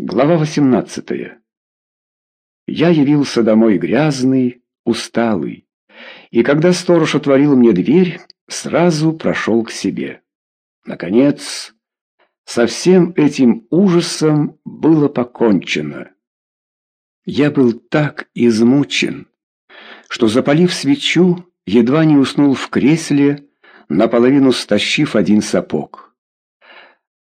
Глава 18. Я явился домой грязный, усталый, и когда сторож отворил мне дверь, сразу прошел к себе. Наконец, со всем этим ужасом было покончено. Я был так измучен, что, запалив свечу, едва не уснул в кресле, наполовину стащив один сапог.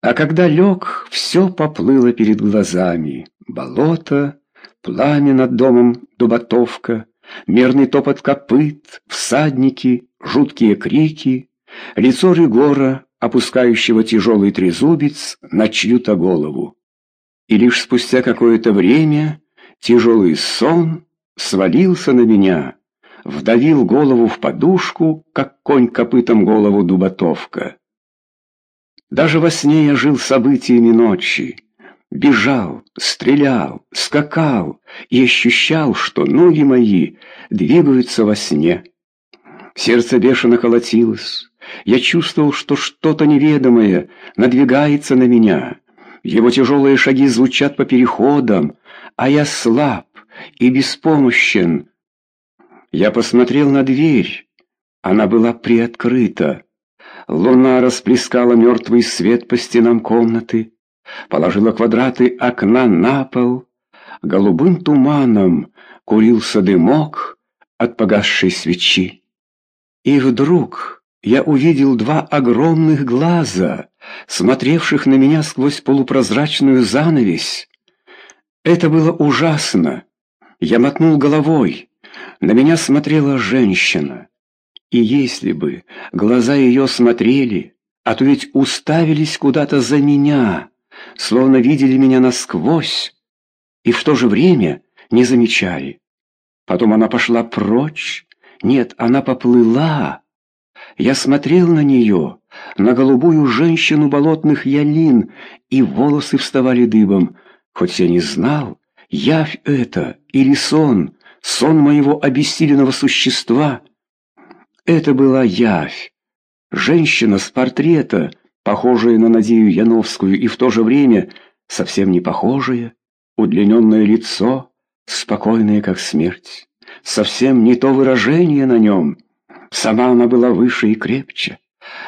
А когда лег, все поплыло перед глазами. Болото, пламя над домом, дуботовка, мерный топот копыт, всадники, жуткие крики, лицо Ригора, опускающего тяжелый трезубец на чью-то голову. И лишь спустя какое-то время тяжелый сон свалился на меня, вдавил голову в подушку, как конь копытом голову дуботовка. Даже во сне я жил событиями ночи. Бежал, стрелял, скакал и ощущал, что ноги мои двигаются во сне. Сердце бешено колотилось. Я чувствовал, что что-то неведомое надвигается на меня. Его тяжелые шаги звучат по переходам, а я слаб и беспомощен. Я посмотрел на дверь. Она была приоткрыта. Луна расплескала мертвый свет по стенам комнаты, положила квадраты окна на пол. Голубым туманом курился дымок от погасшей свечи. И вдруг я увидел два огромных глаза, смотревших на меня сквозь полупрозрачную занавесь. Это было ужасно. Я мотнул головой. На меня смотрела женщина. И если бы глаза ее смотрели, а то ведь уставились куда-то за меня, словно видели меня насквозь, и в то же время не замечали. Потом она пошла прочь. Нет, она поплыла. Я смотрел на нее, на голубую женщину болотных ялин, и волосы вставали дыбом, хоть я не знал, явь это или сон, сон моего обессиленного существа — это была явь. Женщина с портрета, похожая на Надею Яновскую и в то же время совсем не похожая. Удлиненное лицо, спокойное как смерть. Совсем не то выражение на нем. Сама она была выше и крепче.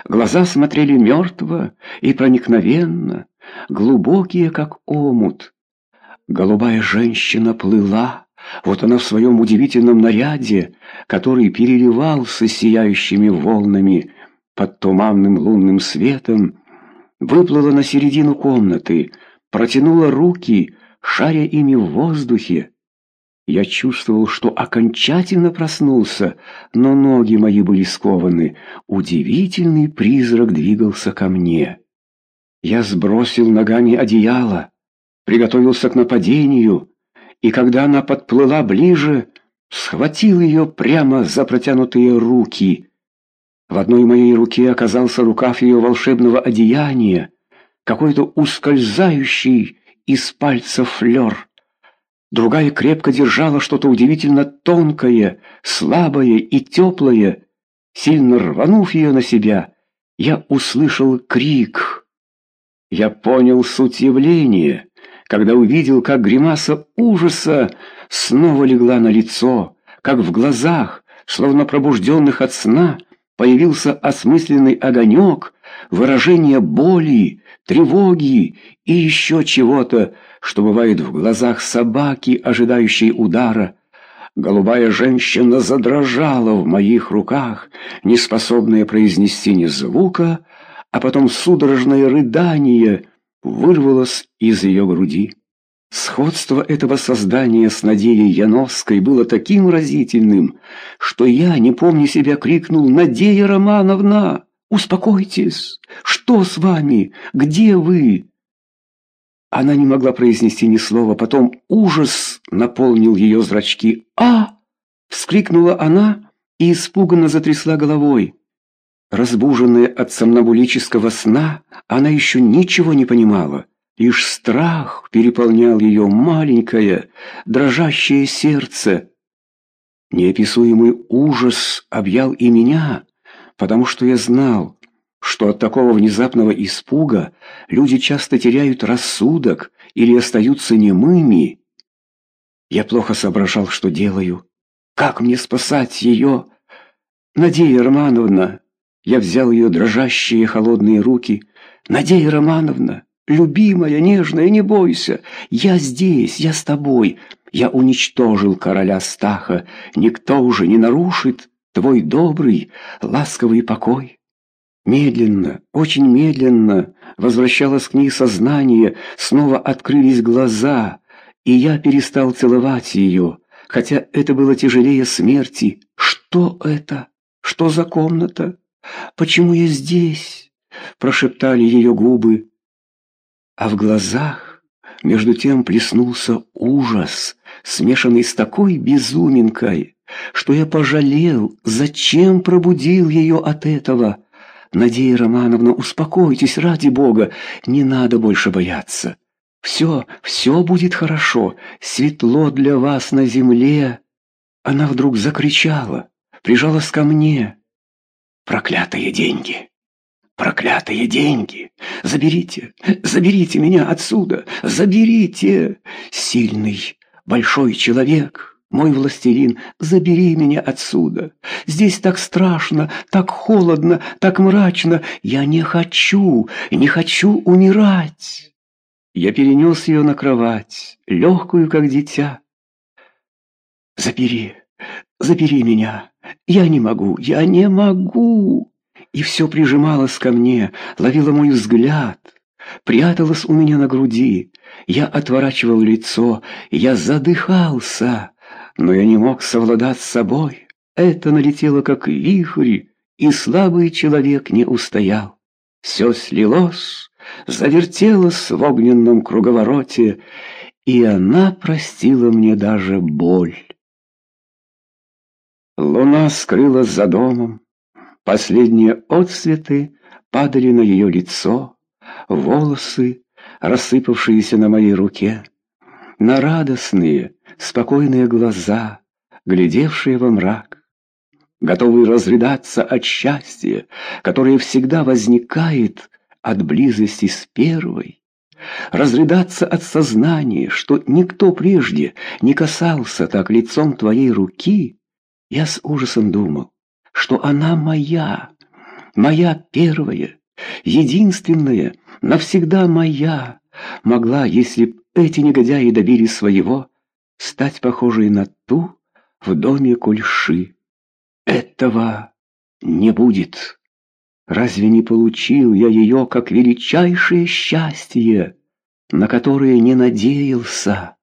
Глаза смотрели мертво и проникновенно, глубокие, как омут. Голубая женщина плыла, вот она в своем удивительном наряде, который переливался сияющими волнами под туманным лунным светом, выплыла на середину комнаты, протянула руки, шаря ими в воздухе. Я чувствовал, что окончательно проснулся, но ноги мои были скованы. Удивительный призрак двигался ко мне. Я сбросил ногами одеяло, приготовился к нападению, и когда она подплыла ближе, схватил ее прямо за протянутые руки. В одной моей руке оказался рукав ее волшебного одеяния, какой-то ускользающий из пальцев флер. Другая крепко держала что-то удивительно тонкое, слабое и теплое. Сильно рванув ее на себя, я услышал крик. Я понял суть явления когда увидел, как гримаса ужаса снова легла на лицо, как в глазах, словно пробужденных от сна, появился осмысленный огонек, выражение боли, тревоги и еще чего-то, что бывает в глазах собаки, ожидающей удара. Голубая женщина задрожала в моих руках, не способная произнести ни звука, а потом судорожное рыдание вырвалось из ее груди. Сходство этого создания с Надеей Яновской было таким разительным, что я, не помню себя, крикнул «Надея Романовна, успокойтесь! Что с вами? Где вы?» Она не могла произнести ни слова, потом ужас наполнил ее зрачки. «А!» — вскрикнула она и испуганно затрясла головой. Разбуженная от сомнамбулического сна, она еще ничего не понимала. Лишь страх переполнял ее маленькое, дрожащее сердце. Неописуемый ужас объял и меня, потому что я знал, что от такого внезапного испуга люди часто теряют рассудок или остаются немыми. Я плохо соображал, что делаю. Как мне спасать ее? Надея Романовна, я взял ее дрожащие холодные руки. Надея Романовна, любимая, нежная, не бойся. Я здесь, я с тобой. Я уничтожил короля Стаха. Никто уже не нарушит твой добрый, ласковый покой. Медленно, очень медленно возвращалось к ней сознание, снова открылись глаза, и я перестал целовать ее, хотя это было тяжелее смерти. Что это? Что за комната? Почему я здесь? Прошептали ее губы. А в глазах между тем плеснулся ужас, смешанный с такой безуминкой, что я пожалел, зачем пробудил ее от этого. Надея Романовна, успокойтесь, ради Бога, не надо больше бояться. Все, все будет хорошо, светло для вас на земле. Она вдруг закричала, прижалась ко мне. Проклятые деньги! Проклятые деньги! Заберите, заберите меня отсюда, заберите! Сильный, большой человек, мой властелин, забери меня отсюда. Здесь так страшно, так холодно, так мрачно. Я не хочу, не хочу умирать. Я перенес ее на кровать, легкую, как дитя. Забери, забери меня. Я не могу, я не могу. И все прижималось ко мне, ловило мой взгляд, пряталось у меня на груди. Я отворачивал лицо, я задыхался но я не мог совладать с собой. Это налетело как вихрь, и слабый человек не устоял. Все слилось, завертелось в огненном круговороте, и она простила мне даже боль. Луна скрылась за домом, последние отсветы падали на ее лицо, волосы, рассыпавшиеся на моей руке, на радостные, спокойные глаза, глядевшие во мрак, готовые разрыдаться от счастья, которое всегда возникает от близости с первой, разрыдаться от сознания, что никто прежде не касался так лицом твоей руки, я с ужасом думал, что она моя, моя первая, единственная, навсегда моя, могла, если б эти негодяи добились своего, стать похожей на ту в доме Кульши. Этого не будет. Разве не получил я ее как величайшее счастье, на которое не надеялся?